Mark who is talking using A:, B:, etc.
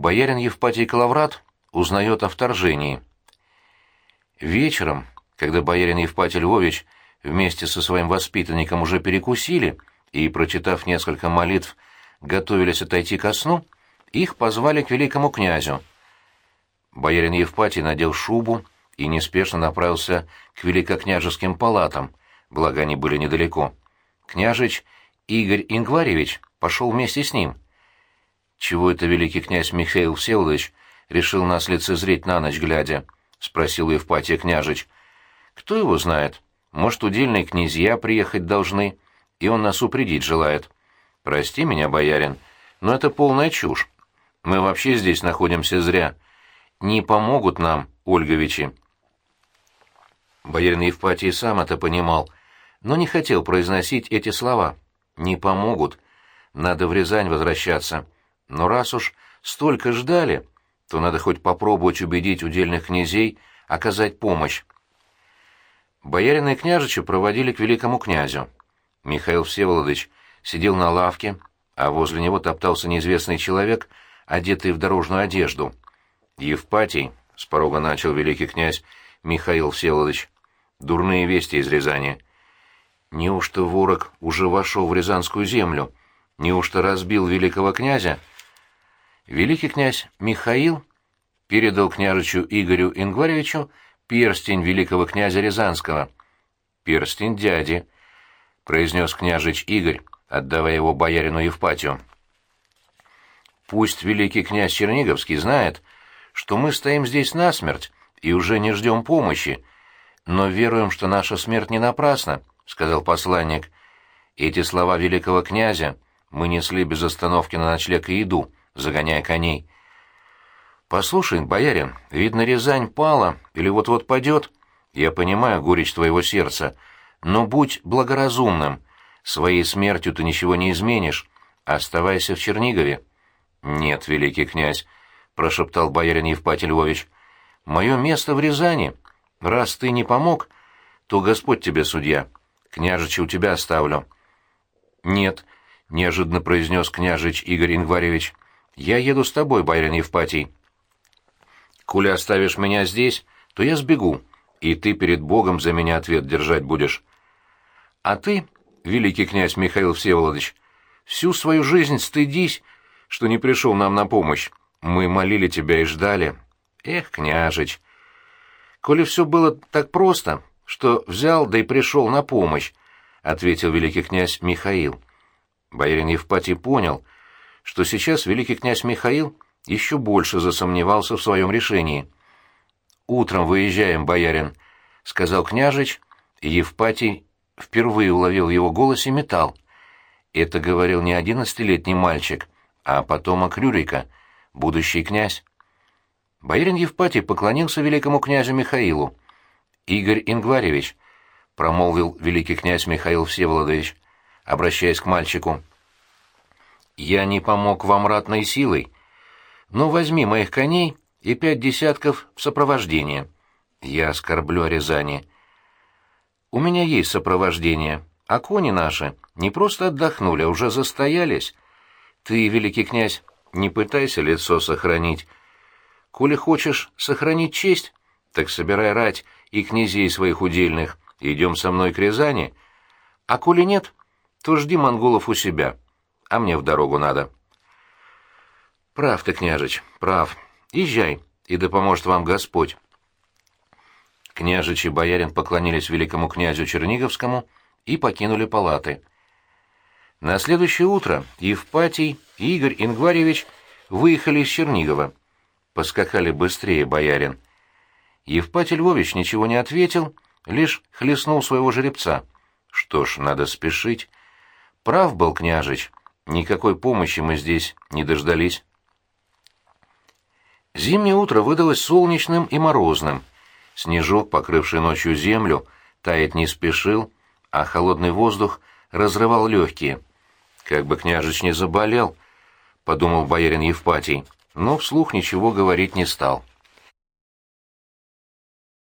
A: боярин Евпатий Калаврат узнает о вторжении. Вечером, когда боярин Евпатий Львович вместе со своим воспитанником уже перекусили и, прочитав несколько молитв, готовились отойти ко сну, их позвали к великому князю. Боярин Евпатий надел шубу и неспешно направился к великокняжеским палатам, благо они были недалеко. Княжич Игорь Ингваревич пошел вместе с ним. «Чего это великий князь Михаил Всеволодович решил нас лицезреть на ночь глядя?» — спросил Евпатия княжич. «Кто его знает? Может, удельные князья приехать должны, и он нас упредить желает. Прости меня, боярин, но это полная чушь. Мы вообще здесь находимся зря. Не помогут нам, Ольговичи». Боярин Евпатий сам это понимал, но не хотел произносить эти слова. «Не помогут. Надо в Рязань возвращаться. Но раз уж столько ждали, то надо хоть попробовать убедить удельных князей оказать помощь». Боярина и княжича проводили к великому князю. Михаил Всеволодович сидел на лавке, а возле него топтался неизвестный человек, одетый в дорожную одежду. «Евпатий», — с порога начал великий князь Михаил Всеволодович, — «дурные вести из Рязани». Неужто ворог уже вошел в Рязанскую землю? Неужто разбил великого князя? Великий князь Михаил передал княжичу Игорю Ингваревичу перстень великого князя Рязанского. «Перстень дяди», — произнес княжич Игорь, отдавая его боярину Евпатию. «Пусть великий князь Черниговский знает, что мы стоим здесь насмерть и уже не ждем помощи, но веруем, что наша смерть не напрасна», — сказал посланник. Эти слова великого князя мы несли без остановки на ночлег и еду, загоняя коней. «Послушай, боярин, видно, Рязань пала или вот-вот падет. Я понимаю горечь твоего сердца, но будь благоразумным. Своей смертью ты ничего не изменишь. Оставайся в Чернигове». «Нет, великий князь», — прошептал боярин Евпатий Львович, — «мое место в Рязани. Раз ты не помог, то Господь тебе судья. Княжича у тебя оставлю». «Нет», — неожиданно произнес княжич Игорь Ингваревич, — «я еду с тобой, боярин Евпатий». Коли оставишь меня здесь, то я сбегу, и ты перед Богом за меня ответ держать будешь. А ты, великий князь Михаил Всеволодович, всю свою жизнь стыдись, что не пришел нам на помощь. Мы молили тебя и ждали. Эх, княжич, коли все было так просто, что взял да и пришел на помощь, — ответил великий князь Михаил. Боярин Евпатий понял, что сейчас великий князь Михаил — еще больше засомневался в своем решении. «Утром выезжаем, боярин», — сказал княжич, и Евпатий впервые уловил в его голосе металл. Это говорил не одиннадцатилетний мальчик, а потомок Рюрика, будущий князь. Боярин Евпатий поклонился великому князю Михаилу. «Игорь Ингваревич», — промолвил великий князь Михаил Всеволодович, обращаясь к мальчику, — «я не помог вам ратной силой, ну, возьми моих коней и пять десятков в сопровождение. Я оскорблю Рязани. У меня есть сопровождение, а кони наши не просто отдохнули, а уже застоялись. Ты, великий князь, не пытайся лицо сохранить. Коли хочешь сохранить честь, так собирай рать и князей своих удельных, идем со мной к Рязани. А коли нет, то жди монголов у себя, а мне в дорогу надо». Прав ты, княжич, прав. Езжай, и да поможет вам Господь. Княжич и боярин поклонились великому князю Черниговскому и покинули палаты. На следующее утро Евпатий и Игорь Ингваревич выехали из Чернигова. Поскакали быстрее, боярин. Евпатий Львович ничего не ответил, лишь хлестнул своего жеребца. Что ж, надо спешить. Прав был княжич, никакой помощи мы здесь не дождались. Зимнее утро выдалось солнечным и морозным. Снежок, покрывший ночью землю, таять не спешил, а холодный воздух разрывал легкие. «Как бы княжич не заболел», — подумал боярин Евпатий, но вслух ничего говорить не стал.